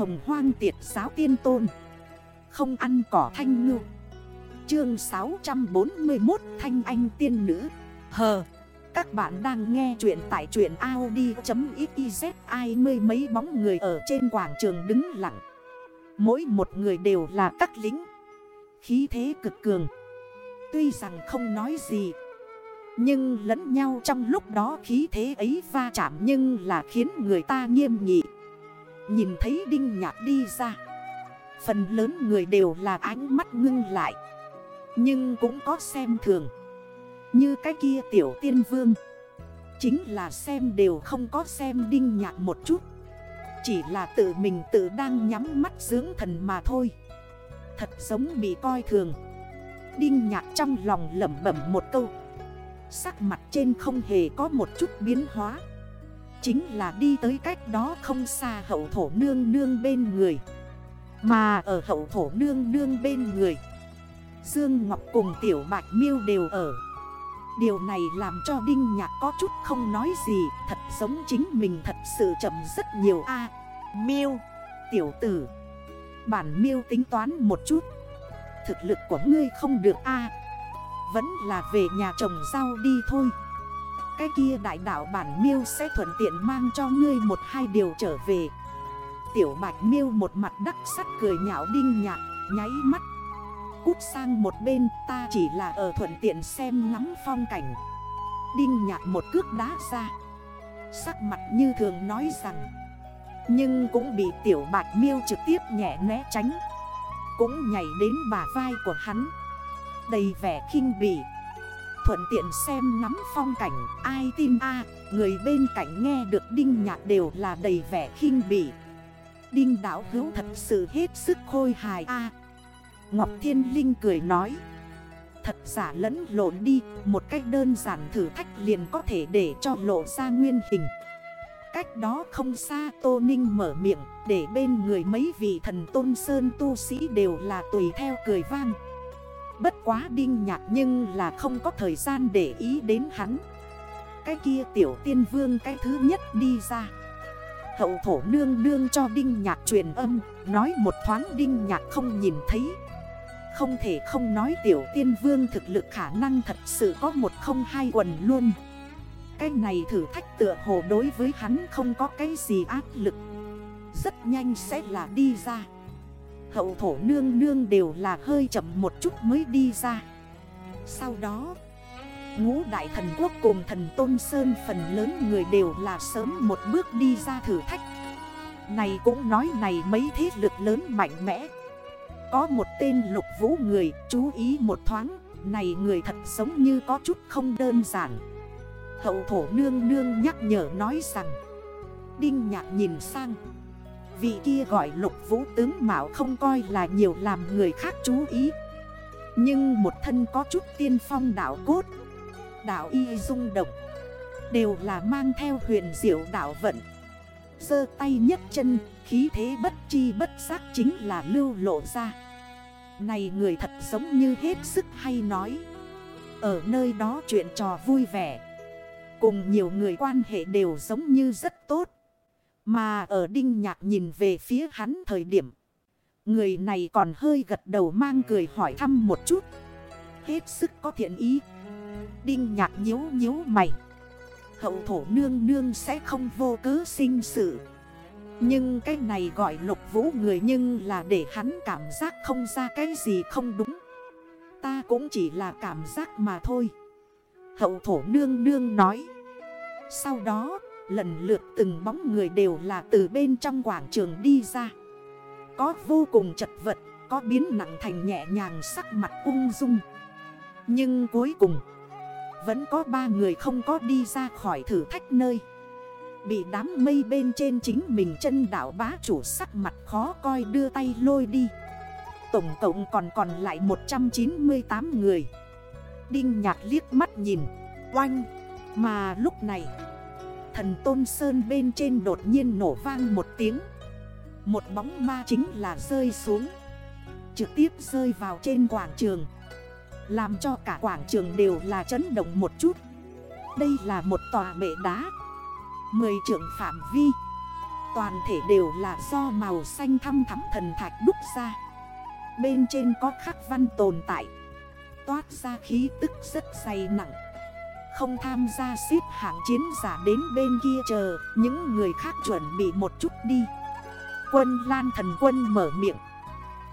hồng hoang tiệt giáo tiên tôn. Không ăn cỏ thanh ngư. Chương 641 Thanh Anh tiên nữ. Hờ, Các bạn đang nghe chuyện tại truyện Audi.xyz Ai mươi mấy bóng người ở trên quảng trường đứng lặng. Mỗi một người đều là các lính. Khí thế cực cường. Tuy rằng không nói gì, Nhưng lẫn nhau trong lúc đó khí thế ấy va chạm Nhưng là khiến người ta nghiêm nghị. Nhìn thấy Đinh Nhạc đi ra. Phần lớn người đều là ánh mắt ngưng lại. Nhưng cũng có xem thường. Như cái kia tiểu tiên vương. Chính là xem đều không có xem Đinh Nhạc một chút. Chỉ là tự mình tự đang nhắm mắt dưỡng thần mà thôi. Thật giống bị coi thường. Đinh Nhạc trong lòng lẩm bẩm một câu. Sắc mặt trên không hề có một chút biến hóa. Chính là đi tới cách đó không xa hậu thổ nương nương bên người. Mà ở hậu thổ nương nương bên người Dương Ngọc cùng Tiểu Bạch Miêu đều ở. Điều này làm cho Đinh Nhạc có chút không nói gì Thật giống chính mình thật sự chậm rất nhiều. A Miêu, Tiểu Tử Bản Miêu tính toán một chút. Thực lực của ngươi không được a Vẫn là về nhà chồng rau đi thôi cái kia đại đạo bản miêu sẽ thuận tiện mang cho ngươi một hai điều trở về. Tiểu bạch miêu một mặt đắc sắt cười nhạo đinh nhạt, Nháy mắt. Cút sang một bên ta chỉ là ở thuận tiện xem ngắm phong cảnh. Đinh nhạt một cước đá ra. Sắc mặt như thường nói rằng Nhưng cũng bị tiểu bạch miêu trực tiếp nhẹ né tránh. Cũng nhảy đến bà vai của hắn. Đầy vẻ khinh bỉ thuận tiện xem ngắm phong cảnh, Ai tin a, người bên cạnh nghe được Đinh Nhạc đều là đầy vẻ khinh bỉ. Đinh đảo hữu thật sự hết sức khôi hài a. Ngọc Thiên Linh cười nói, Thật giả lẫn lộn đi, Một cách đơn giản thử thách liền có thể để cho lộ ra nguyên hình. Cách đó không xa, Tô Ninh mở miệng, Để bên người mấy vị thần tôn sơn tu sĩ đều là tùy theo cười vang. Bất quá đinh nhạc nhưng là không có thời gian để ý đến hắn. Cái kia tiểu tiên vương cái thứ nhất đi ra. Hậu thổ nương nương cho đinh nhạc truyền âm, Nói một thoáng đinh nhạc không nhìn thấy. Không thể không nói tiểu tiên vương thực lực khả năng thật sự có một không hai quần luôn. Cái này thử thách tựa hồ đối với hắn không có cái gì áp lực. Rất nhanh sẽ là đi ra. Hậu thổ nương nương đều là hơi chậm một chút mới đi ra. Sau đó, Ngũ đại thần quốc cùng thần Tôn Sơn phần lớn người đều là sớm một bước đi ra thử thách. Này cũng nói này mấy thế lực lớn mạnh mẽ. Có một tên lục vũ người, chú ý một thoáng, Này người thật giống như có chút không đơn giản. Hậu thổ nương nương nhắc nhở nói rằng, Đinh nhạc nhìn sang Vị kia gọi lục vũ tướng Mạo không coi là nhiều làm người khác chú ý. Nhưng một thân có chút tiên phong đảo cốt Đảo y rung động, Đều là mang theo huyền diệu đảo vận. Sơ tay nhấc chân, Khí thế bất chi bất giác chính là lưu lộ ra. Này người thật giống như hết sức hay nói. Ở nơi đó chuyện trò vui vẻ. Cùng nhiều người quan hệ đều giống như rất tốt mà ở đinh nhạc nhìn về phía hắn thời điểm. Người này còn hơi gật đầu mang cười hỏi thăm một chút. Hết sức có thiện ý. Đinh nhạc nhếu nhếu mày. Hậu thổ nương nương sẽ không vô cớ sinh sự. Nhưng cái này gọi lục vũ người nhưng là để hắn cảm giác không ra cái gì không đúng. Ta cũng chỉ là cảm giác mà thôi. Hậu thổ nương nương nói. Sau đó Lần lượt từng bóng người đều là từ bên trong quảng trường đi ra. Có vô cùng chật vật, Có biến nặng thành nhẹ nhàng sắc mặt ung dung. Nhưng cuối cùng, Vẫn có ba người không có đi ra khỏi thử thách nơi. Bị đám mây bên trên chính mình chân đảo bá chủ sắc mặt khó coi đưa tay lôi đi. Tổng cộng còn còn lại 198 người. Đinh nhạc liếc mắt nhìn, Oanh, Mà lúc này Thần Tôn Sơn bên trên đột nhiên nổ vang một tiếng. Một bóng ma chính là rơi xuống. Trực tiếp rơi vào trên quảng trường. Làm cho cả quảng trường đều là chấn động một chút. Đây là một tòa bệ đá. Mười trưởng phạm vi. Toàn thể đều là do màu xanh thăm thắm thần thạch đúc ra. Bên trên có khắc văn tồn tại. Toát ra khí tức rất dày nặng. Không tham gia xếp hạng chiến giả đến bên kia chờ Những người khác chuẩn bị một chút đi. Quân Lan thần quân mở miệng.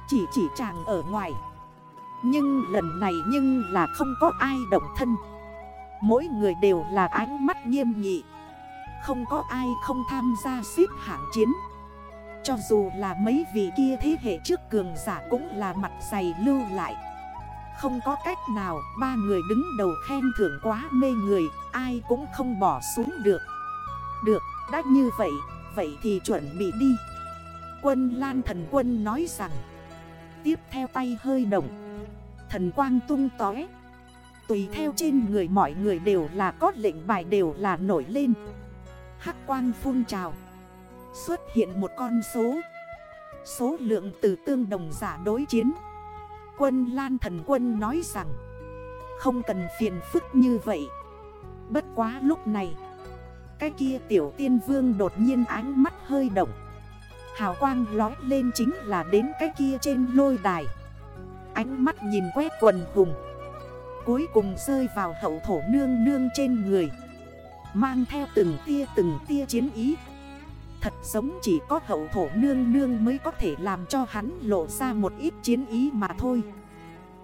Chỉ chỉ chàng ở ngoài. Nhưng lần này nhưng là không có ai động thân. Mỗi người đều là ánh mắt nghiêm nghị. Không có ai không tham gia xếp hạng chiến. Cho dù là mấy vị kia thế hệ trước cường giả cũng là mặt dày lưu lại. Không có cách nào ba người đứng đầu khen thưởng quá mê người Ai cũng không bỏ xuống được. Được, đã như vậy, vậy thì chuẩn bị đi. Quân Lan thần quân nói rằng Tiếp theo tay hơi động. Thần quang tung tói Tùy theo trên người mọi người đều là có lệnh bài đều là nổi lên. Hắc quang phun trào. Xuất hiện một con số. Số lượng từ tương đồng giả đối chiến. Quân Lan thần quân nói rằng, Không cần phiền phức như vậy. Bất quá lúc này, Cái kia tiểu tiên vương đột nhiên ánh mắt hơi động. Hào quang lói lên chính là đến cái kia trên lôi đài. Ánh mắt nhìn quét quần hùng. Cuối cùng rơi vào hậu thổ nương nương trên người, Mang theo từng tia từng tia chiến ý. Thật giống chỉ có hậu thổ nương nương mới có thể làm cho hắn lộ ra một ít chiến ý mà thôi.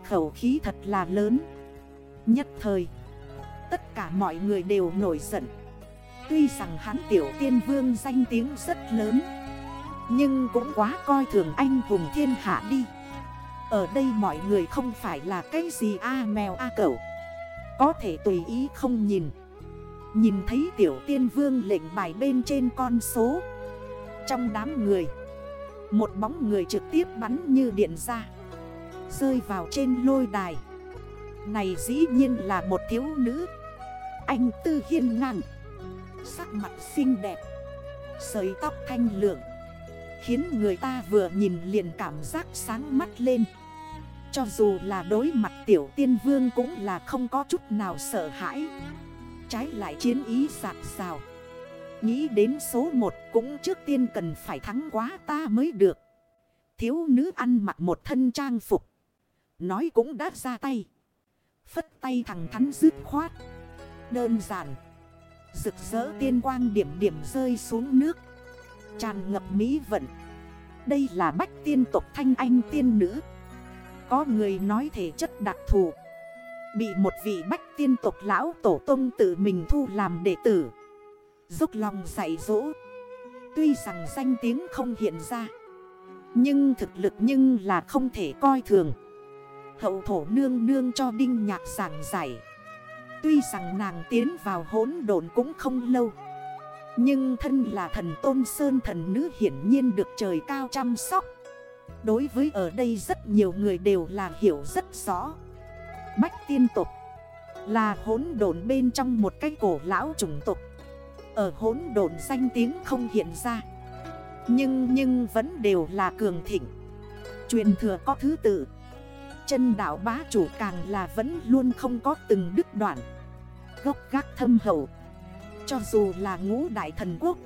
Khẩu khí thật là lớn. Nhất thời, Tất cả mọi người đều nổi giận. Tuy rằng hắn tiểu tiên vương danh tiếng rất lớn, Nhưng cũng quá coi thường anh hùng thiên hạ đi. Ở đây mọi người không phải là cái gì a mèo a cẩu. Có thể tùy ý không nhìn. Nhìn thấy tiểu tiên vương lệnh bài bên trên con số. Trong đám người, Một bóng người trực tiếp bắn như điện ra. Rơi vào trên lôi đài. Này dĩ nhiên là một thiếu nữ. Anh tư hiên ngang. Sắc mặt xinh đẹp. Sợi tóc thanh lượng. Khiến người ta vừa nhìn liền cảm giác sáng mắt lên. Cho dù là đối mặt tiểu tiên vương cũng là không có chút nào sợ hãi. Trái lại chiến ý sạc xào Nghĩ đến số 1 cũng trước tiên cần phải thắng quá ta mới được. Thiếu nữ ăn mặc một thân trang phục. Nói cũng đã ra tay. Phất tay thẳng thắn dứt khoát. Đơn giản. Rực rỡ tiên quang điểm điểm rơi xuống nước. Tràn ngập mỹ vận. Đây là bách tiên tộc thanh anh tiên nữ. Có người nói thể chất đặc thù. Bị một vị bách tiên tộc lão tổ tông tự mình thu làm đệ tử. Dốc lòng dạy dỗ. Tuy rằng danh tiếng không hiện ra, Nhưng thực lực nhưng là không thể coi thường. Hậu thổ nương nương cho đinh nhạc giảng giải. Tuy rằng nàng tiến vào hốn đồn cũng không lâu, Nhưng thân là thần tôn sơn thần nữ hiển nhiên được trời cao chăm sóc. Đối với ở đây rất nhiều người đều là hiểu rất rõ. Bách tiên tục Là hốn đồn bên trong một cái cổ lão chủng tục Ở hốn đồn danh tiếng không hiện ra. Nhưng nhưng vẫn đều là cường thịnh. Truyền thừa có thứ tự. Chân đảo bá chủ càng là vẫn luôn không có từng đứt đoạn. Gốc gác thâm hậu. Cho dù là ngũ đại thần quốc,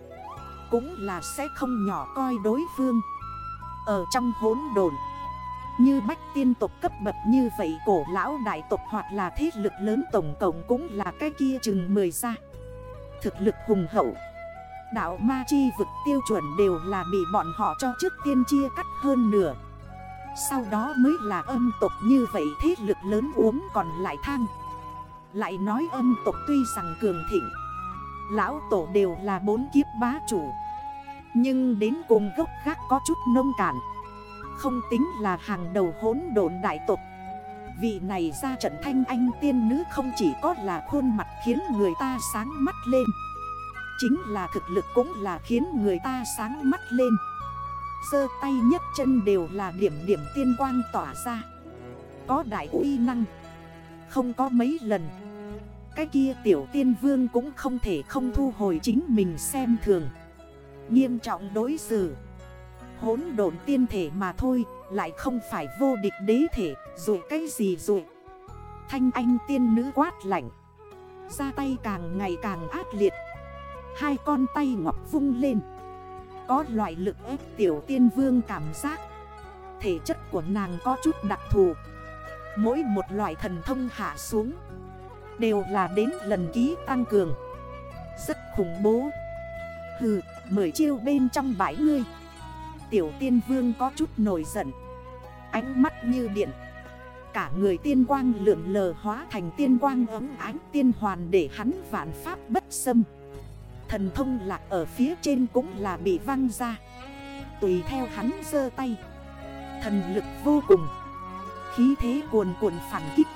Cũng là sẽ không nhỏ coi đối phương. Ở trong hốn đồn như bách tiên tộc cấp bậc như vậy Cổ lão đại tộc hoặc là thế lực lớn tổng cộng Cũng là cái kia chừng 10 ra Thực lực hùng hậu. Đạo ma chi vực tiêu chuẩn đều là bị bọn họ cho trước tiên chia cắt hơn nửa. Sau đó mới là âm tộc như vậy thế lực lớn uống còn lại thang Lại nói âm tộc tuy rằng cường thịnh, Lão tổ đều là bốn kiếp bá chủ. Nhưng đến cùng gốc gác có chút nông cản không tính là hàng đầu hốn độn đại tộc. Vị này ra trận thanh anh tiên nữ không chỉ có là khuôn mặt khiến người ta sáng mắt lên, Chính là thực lực cũng là khiến người ta sáng mắt lên. Sơ tay nhấc chân đều là điểm điểm tiên quang tỏa ra. Có đại uy năng, Không có mấy lần. Cái kia tiểu tiên vương cũng không thể không thu hồi chính mình xem thường. Nghiêm trọng đối xử. Hốn độn tiên thể mà thôi Lại không phải vô địch đế thể Rồi cái gì rồi Thanh anh tiên nữ quát lạnh. Ra tay càng ngày càng ác liệt. Hai con tay ngọc vung lên. Có loại lực ép tiểu tiên vương cảm giác. Thể chất của nàng có chút đặc thù. Mỗi một loại thần thông hạ xuống Đều là đến lần ký tăng cường. Rất khủng bố. Hừ, mười chiêu bên trong bãi ngươi. Tiểu tiên vương có chút nổi giận. Ánh mắt như điện. Cả người tiên quang lượn lờ hóa thành tiên quang ấm ánh tiên hoàn để hắn vạn pháp bất xâm. Thần thông lạc ở phía trên cũng là bị văng ra. Tùy theo hắn dơ tay. Thần lực vô cùng. Khí thế cuồn cuộn phản kích